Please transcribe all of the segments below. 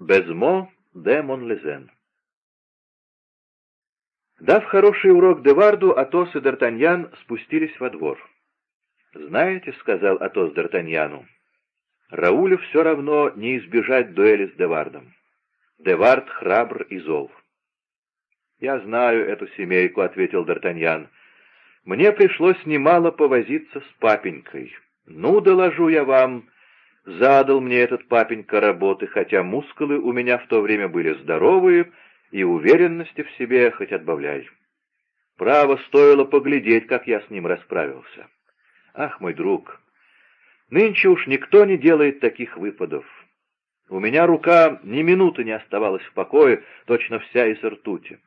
Безмо де Монлезен Дав хороший урок Деварду, Атос и Д'Артаньян спустились во двор. «Знаете, — сказал Атос Д'Артаньяну, — Раулю все равно не избежать дуэли с Девардом. Девард храбр и зол». «Я знаю эту семейку», — ответил Д'Артаньян. «Мне пришлось немало повозиться с папенькой. Ну, доложу я вам, задал мне этот папенька работы, хотя мускулы у меня в то время были здоровые, и уверенности в себе хоть отбавляй. Право стоило поглядеть, как я с ним расправился. Ах, мой друг, нынче уж никто не делает таких выпадов. У меня рука ни минуты не оставалась в покое, точно вся из ртути.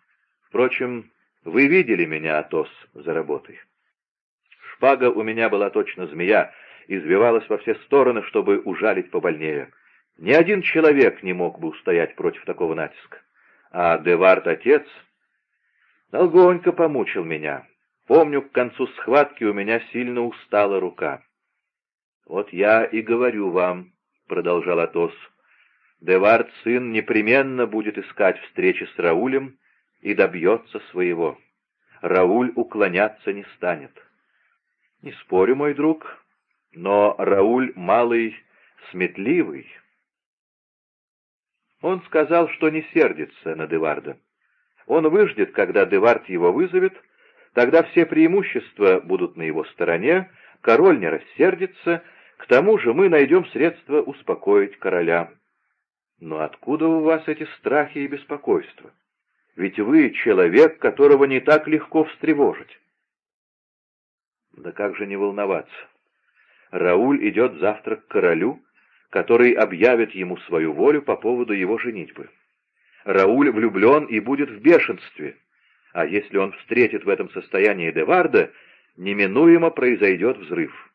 Впрочем, вы видели меня, Атос, за работой. Шпага у меня была точно змея, извивалась во все стороны, чтобы ужалить побольнее. Ни один человек не мог бы устоять против такого натиска. А Девард отец долгонько помучил меня. Помню, к концу схватки у меня сильно устала рука. «Вот я и говорю вам», — продолжал Атос, — «Девард сын непременно будет искать встречи с Раулем и добьется своего. Рауль уклоняться не станет». «Не спорю, мой друг, но Рауль малый, сметливый». Он сказал, что не сердится на Деварда. Он выждет, когда Девард его вызовет, тогда все преимущества будут на его стороне, король не рассердится, к тому же мы найдем средства успокоить короля. Но откуда у вас эти страхи и беспокойства? Ведь вы человек, которого не так легко встревожить. Да как же не волноваться? Рауль идет завтра к королю, который объявит ему свою волю по поводу его женитьбы. Рауль влюблен и будет в бешенстве, а если он встретит в этом состоянии Деварда, неминуемо произойдет взрыв.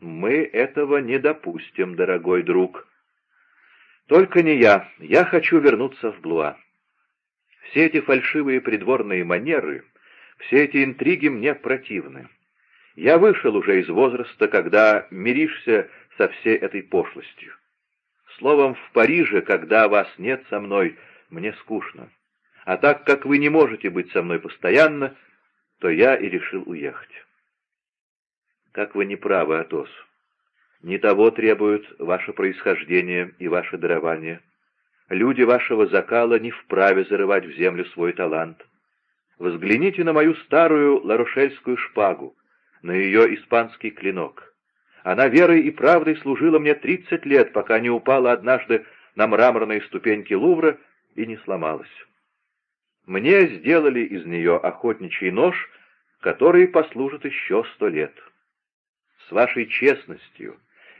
Мы этого не допустим, дорогой друг. Только не я. Я хочу вернуться в Блуа. Все эти фальшивые придворные манеры, все эти интриги мне противны. Я вышел уже из возраста, когда миришься со всей этой пошлостью. Словом, в Париже, когда вас нет со мной, мне скучно. А так как вы не можете быть со мной постоянно, то я и решил уехать. Как вы не правы, Атос. Не того требуют ваше происхождение и ваше дарование. Люди вашего закала не вправе зарывать в землю свой талант. Взгляните на мою старую ларушельскую шпагу, на ее испанский клинок. Она верой и правдой служила мне тридцать лет, пока не упала однажды на мраморные ступеньки Лувра и не сломалась. Мне сделали из нее охотничий нож, который послужит еще сто лет. С вашей честностью,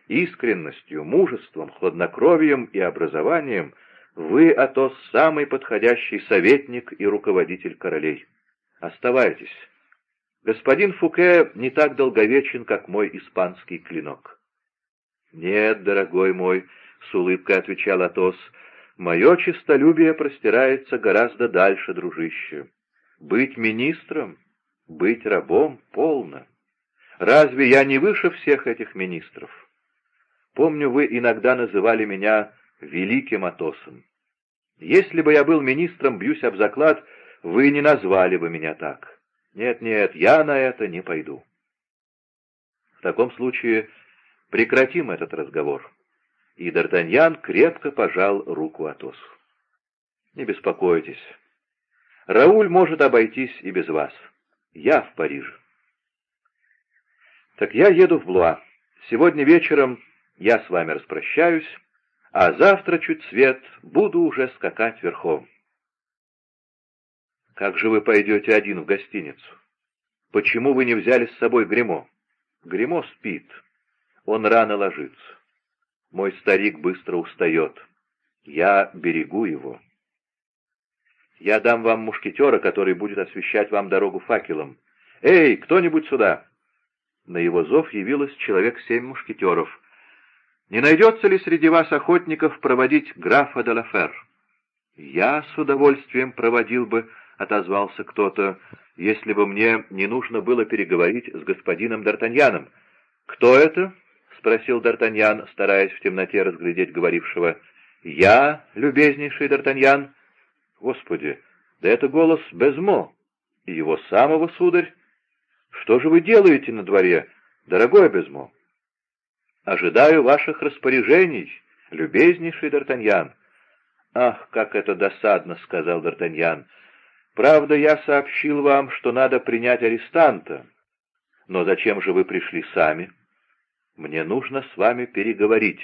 искренностью, мужеством, хладнокровием и образованием вы, Атос, самый подходящий советник и руководитель королей. Оставайтесь. Господин Фуке не так долговечен, как мой испанский клинок. «Нет, дорогой мой», — с улыбкой отвечал Атос, — «мое честолюбие простирается гораздо дальше, дружище. Быть министром, быть рабом — полно. Разве я не выше всех этих министров? Помню, вы иногда называли меня великим Атосом. Если бы я был министром, бьюсь об заклад, вы не назвали бы меня так. Нет-нет, я на это не пойду. В таком случае прекратим этот разговор. И Д'Артаньян крепко пожал руку Атосу. Не беспокойтесь. Рауль может обойтись и без вас. Я в Париже. Так я еду в Блуа. Сегодня вечером я с вами распрощаюсь, а завтра чуть свет буду уже скакать верхом. Как же вы пойдете один в гостиницу? Почему вы не взяли с собой гримо? Гримо спит. Он рано ложится. Мой старик быстро устает. Я берегу его. Я дам вам мушкетера, который будет освещать вам дорогу факелом. Эй, кто-нибудь сюда!» На его зов явилось человек семь мушкетеров. «Не найдется ли среди вас охотников проводить графа де Лафер?» «Я с удовольствием проводил бы — отозвался кто-то, — «если бы мне не нужно было переговорить с господином Д'Артаньяном». «Кто это?» — спросил Д'Артаньян, стараясь в темноте разглядеть говорившего. «Я, любезнейший Д'Артаньян?» «Господи, да это голос Безмо, его самого, сударь. Что же вы делаете на дворе, дорогой Безмо?» «Ожидаю ваших распоряжений, любезнейший Д'Артаньян». «Ах, как это досадно!» — сказал Д'Артаньян. «Правда, я сообщил вам, что надо принять арестанта. Но зачем же вы пришли сами? Мне нужно с вами переговорить.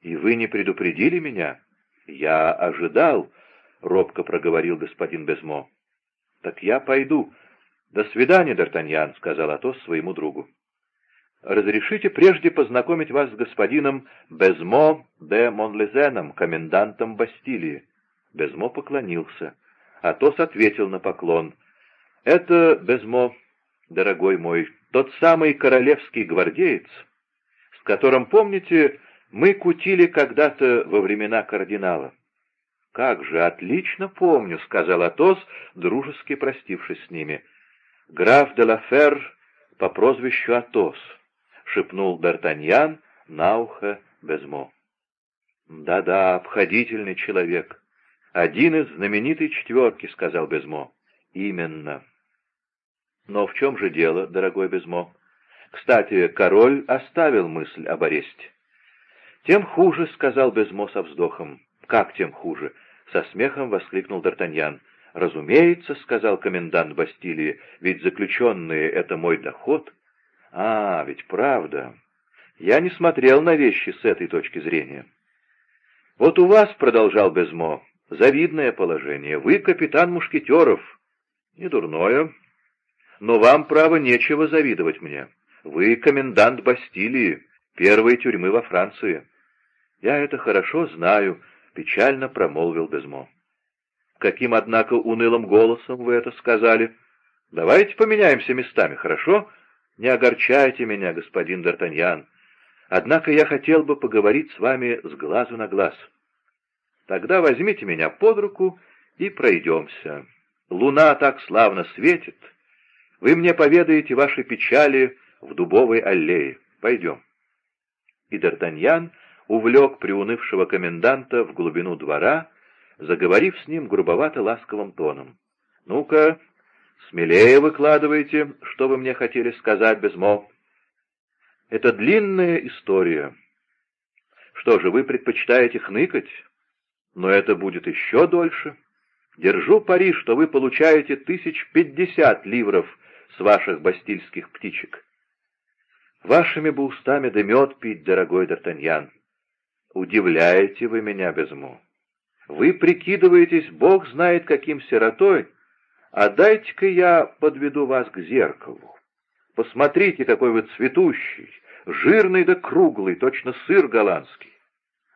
И вы не предупредили меня? Я ожидал, — робко проговорил господин Безмо. Так я пойду. До свидания, Д'Артаньян, — сказал Атос своему другу. Разрешите прежде познакомить вас с господином Безмо де Монлезеном, комендантом Бастилии. Безмо поклонился. Атос ответил на поклон. «Это Безмо, дорогой мой, тот самый королевский гвардеец, с которым, помните, мы кутили когда-то во времена кардинала. «Как же, отлично помню», — сказал Атос, дружески простившись с ними. «Граф де Лафер по прозвищу Атос», — шепнул Д'Артаньян на ухо Безмо. «Да-да, обходительный человек. Один из знаменитой четверки», — сказал Безмо. «Именно». «Но в чем же дело, дорогой Безмо? Кстати, король оставил мысль об аресте». «Тем хуже», — сказал Безмо со вздохом. «Как тем хуже?» — со смехом воскликнул Д'Артаньян. «Разумеется», — сказал комендант Бастилии, — «ведь заключенные — это мой доход». «А, ведь правда. Я не смотрел на вещи с этой точки зрения». «Вот у вас, — продолжал Безмо, — завидное положение. Вы капитан мушкетеров. Не дурное. Но вам, право, нечего завидовать мне. Вы комендант Бастилии, первой тюрьмы во Франции. «Я это хорошо знаю», — печально промолвил Безмо. «Каким, однако, унылым голосом вы это сказали? Давайте поменяемся местами, хорошо? Не огорчайте меня, господин Д'Артаньян. Однако я хотел бы поговорить с вами с глазу на глаз. Тогда возьмите меня под руку и пройдемся. Луна так славно светит. Вы мне поведаете ваши печали в дубовой аллее. Пойдем». И Д'Артаньян увлек приунывшего коменданта в глубину двора, заговорив с ним грубовато-ласковым тоном. «Ну-ка, смелее выкладывайте, что вы мне хотели сказать, Безмо. Это длинная история. Что же, вы предпочитаете хныкать? Но это будет еще дольше. Держу пари, что вы получаете тысяч пятьдесят ливров с ваших бастильских птичек. Вашими бы устами да мед пить, дорогой Д'Артаньян. Удивляете вы меня, Безму. Вы прикидываетесь, Бог знает каким сиротой, а дайте-ка я подведу вас к зеркалу. Посмотрите, какой вы цветущий, жирный да круглый, точно сыр голландский.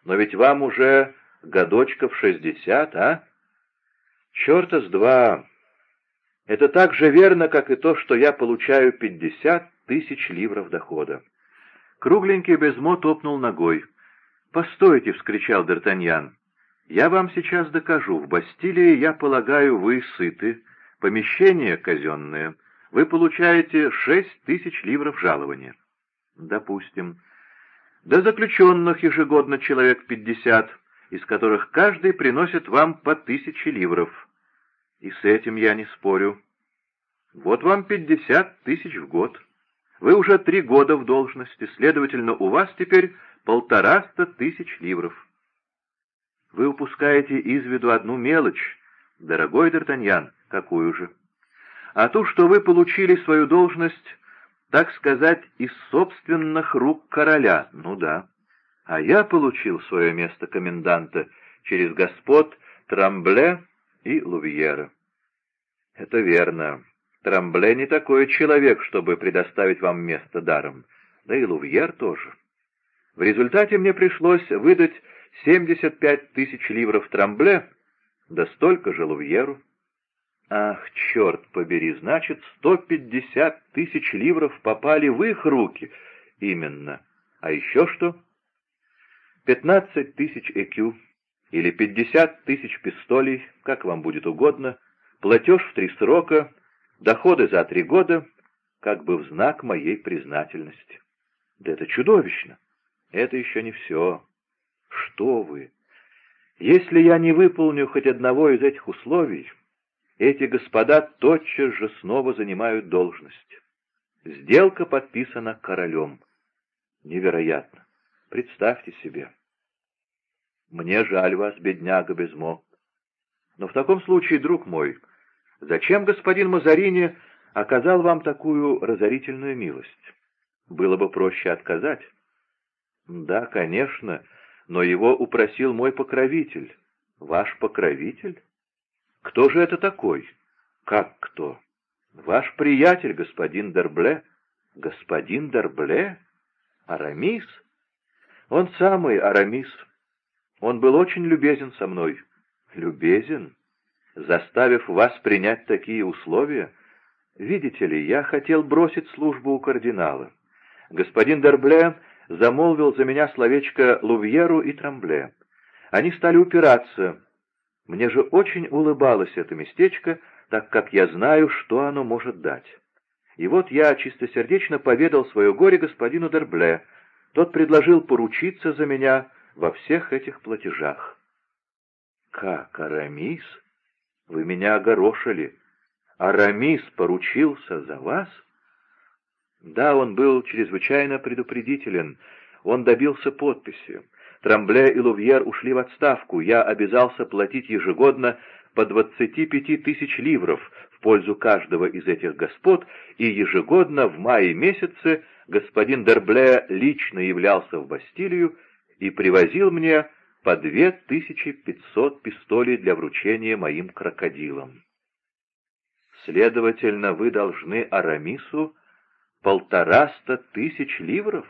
Но ведь вам уже годочков шестьдесят, а? Черта с два. Это так же верно, как и то, что я получаю пятьдесят тысяч ливров дохода. Кругленький Безмо топнул ногой. «Постойте!» — вскричал Д'Артаньян. «Я вам сейчас докажу. В Бастилии, я полагаю, вы сыты. Помещение казенное. Вы получаете шесть тысяч ливров жалования». «Допустим. До заключенных ежегодно человек пятьдесят, из которых каждый приносит вам по тысяче ливров. И с этим я не спорю. Вот вам пятьдесят тысяч в год. Вы уже три года в должности, следовательно, у вас теперь полтораста тысяч ливров. Вы упускаете из виду одну мелочь, дорогой Д'Артаньян, какую же? А ту, что вы получили свою должность, так сказать, из собственных рук короля, ну да. А я получил свое место коменданта через господ Трамбле и Лувьера. Это верно. Трамбле не такой человек, чтобы предоставить вам место даром, да и Лувьер тоже. В результате мне пришлось выдать 75 тысяч ливров Трамбле, да столько же Лувьеру. Ах, черт побери, значит, 150 тысяч ливров попали в их руки. Именно. А еще что? 15 тысяч ЭКЮ или 50 тысяч пистолей, как вам будет угодно, платеж в три срока, доходы за три года, как бы в знак моей признательности. Да это чудовищно! Это еще не все. Что вы? Если я не выполню хоть одного из этих условий, эти господа тотчас же снова занимают должность. Сделка подписана королем. Невероятно. Представьте себе. Мне жаль вас, бедняга Безмо. Но в таком случае, друг мой, зачем господин Мазарини оказал вам такую разорительную милость? Было бы проще отказать. Да, конечно, но его упросил мой покровитель. Ваш покровитель? Кто же это такой? Как кто? Ваш приятель, господин Дербле. Господин Дербле? Арамис? Он самый Арамис. Он был очень любезен со мной. Любезен? Заставив вас принять такие условия? Видите ли, я хотел бросить службу у кардинала. Господин Дербле замолвил за меня словечко Лувьеру и Трамбле. Они стали упираться. Мне же очень улыбалось это местечко, так как я знаю, что оно может дать. И вот я чистосердечно поведал свое горе господину Дербле. Тот предложил поручиться за меня во всех этих платежах. «Как, Арамис? Вы меня огорошили. Арамис поручился за вас?» Да, он был чрезвычайно предупредителен. Он добился подписи. Трамбле и Лувьер ушли в отставку. Я обязался платить ежегодно по 25 тысяч ливров в пользу каждого из этих господ, и ежегодно в мае месяце господин Дербле лично являлся в Бастилию и привозил мне по 2500 пистолей для вручения моим крокодилам. Следовательно, вы должны Арамису полтораста тысяч ливров?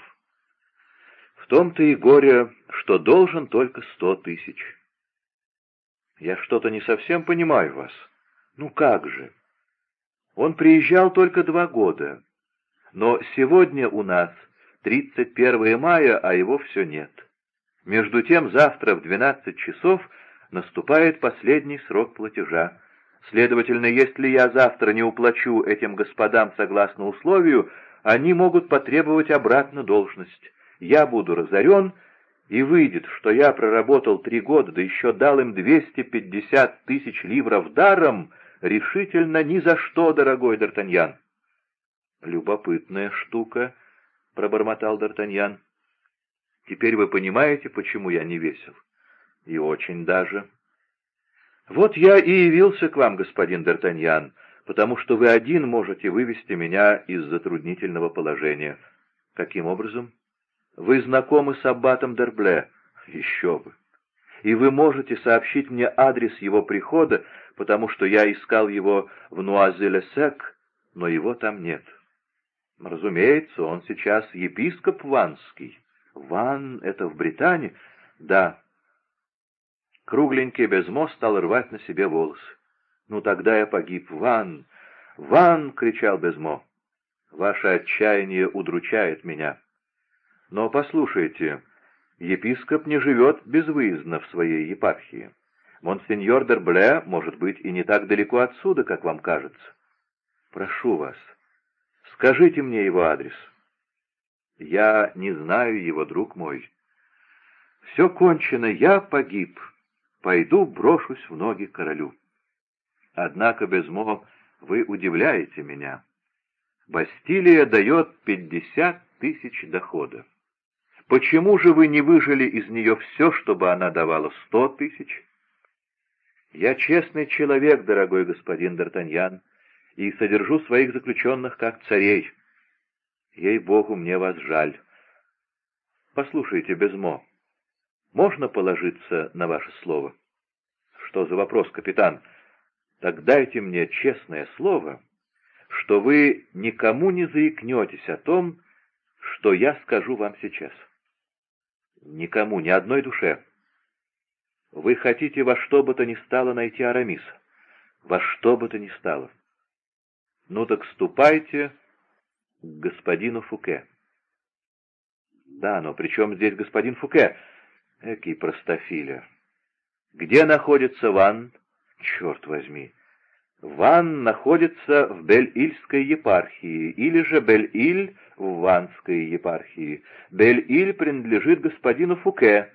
В том-то и горе, что должен только сто тысяч. Я что-то не совсем понимаю вас. Ну как же? Он приезжал только два года, но сегодня у нас 31 мая, а его все нет. Между тем завтра в 12 часов наступает последний срок платежа. Следовательно, если я завтра не уплачу этим господам согласно условию, они могут потребовать обратно должность. Я буду разорен, и выйдет, что я проработал три года, да еще дал им 250 тысяч ливров даром, решительно ни за что, дорогой Д'Артаньян. «Любопытная штука», — пробормотал Д'Артаньян. «Теперь вы понимаете, почему я не весел?» «И очень даже». «Вот я и явился к вам, господин Д'Артаньян, потому что вы один можете вывести меня из затруднительного положения». «Каким образом?» Вы знакомы с аббатом Дербле? Еще бы. И вы можете сообщить мне адрес его прихода, потому что я искал его в Нуазеле-Сек, но его там нет. Разумеется, он сейчас епископ Ванский. Ван — это в Британии? Да. Кругленький Безмо стал рвать на себе волосы. Ну, тогда я погиб. Ван! Ван! — кричал Безмо. Ваше отчаяние удручает меня. Но послушайте, епископ не живет безвыездно в своей епархии. Монсеньор Дербле, может быть, и не так далеко отсюда, как вам кажется. Прошу вас, скажите мне его адрес. Я не знаю его, друг мой. Все кончено, я погиб. Пойду брошусь в ноги королю. Однако, Безмо, вы удивляете меня. Бастилия дает пятьдесят тысяч дохода. Почему же вы не выжили из нее все, чтобы она давала сто тысяч? Я честный человек, дорогой господин Д'Артаньян, и содержу своих заключенных как царей. Ей-богу, мне вас жаль. Послушайте, Безмо, можно положиться на ваше слово? Что за вопрос, капитан? Так дайте мне честное слово, что вы никому не заикнетесь о том, что я скажу вам сейчас. Никому, ни одной душе. Вы хотите во что бы то ни стало найти Арамиса. Во что бы то ни стало. Ну так ступайте к господину Фуке. Да, но при чем здесь господин Фуке? Экий простофиля. Где находится Ван? Черт возьми. Ван находится в Бель-Ильской епархии, или же Бель-Иль в Ванской епархии. Бель-Иль принадлежит господину Фуке,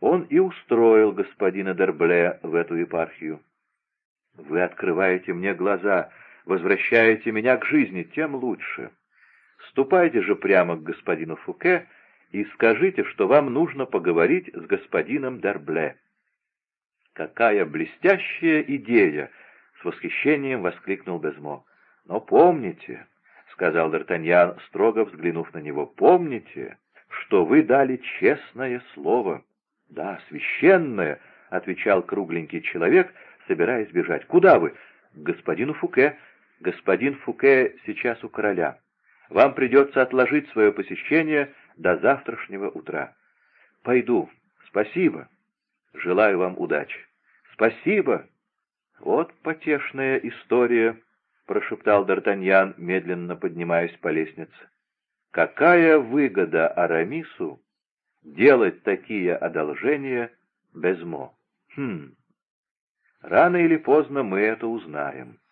он и устроил господина Дербле в эту епархию. Вы открываете мне глаза, возвращаете меня к жизни, тем лучше. Ступайте же прямо к господину Фуке и скажите, что вам нужно поговорить с господином Дербле. «Какая блестящая идея!» — с восхищением воскликнул Безмо. «Но помните, — сказал Д'Артаньян, строго взглянув на него, — помните, что вы дали честное слово». «Да, священное», — отвечал кругленький человек, собираясь бежать. «Куда вы?» «К господину Фуке. Господин Фуке сейчас у короля. Вам придется отложить свое посещение до завтрашнего утра». «Пойду. Спасибо. Желаю вам удачи». «Спасибо!» «Вот потешная история», — прошептал Д'Артаньян, медленно поднимаясь по лестнице. «Какая выгода Арамису делать такие одолжения Безмо? Хм, рано или поздно мы это узнаем».